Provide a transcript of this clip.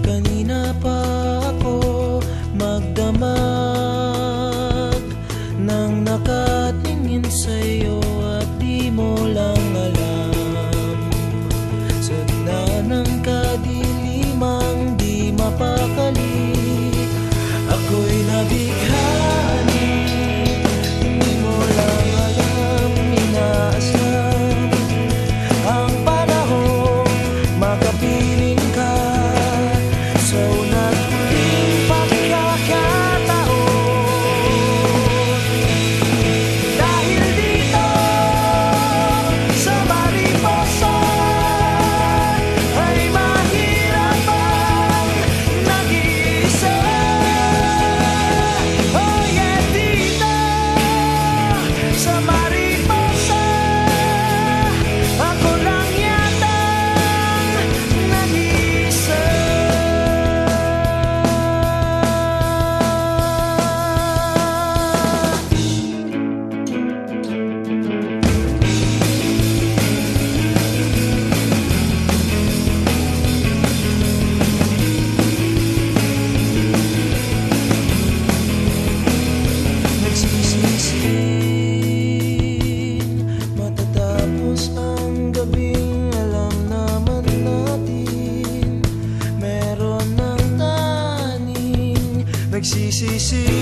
kanina pa ako magdamag Nang nakatingin sa'yo at di mo lang 嘻嘻嘻。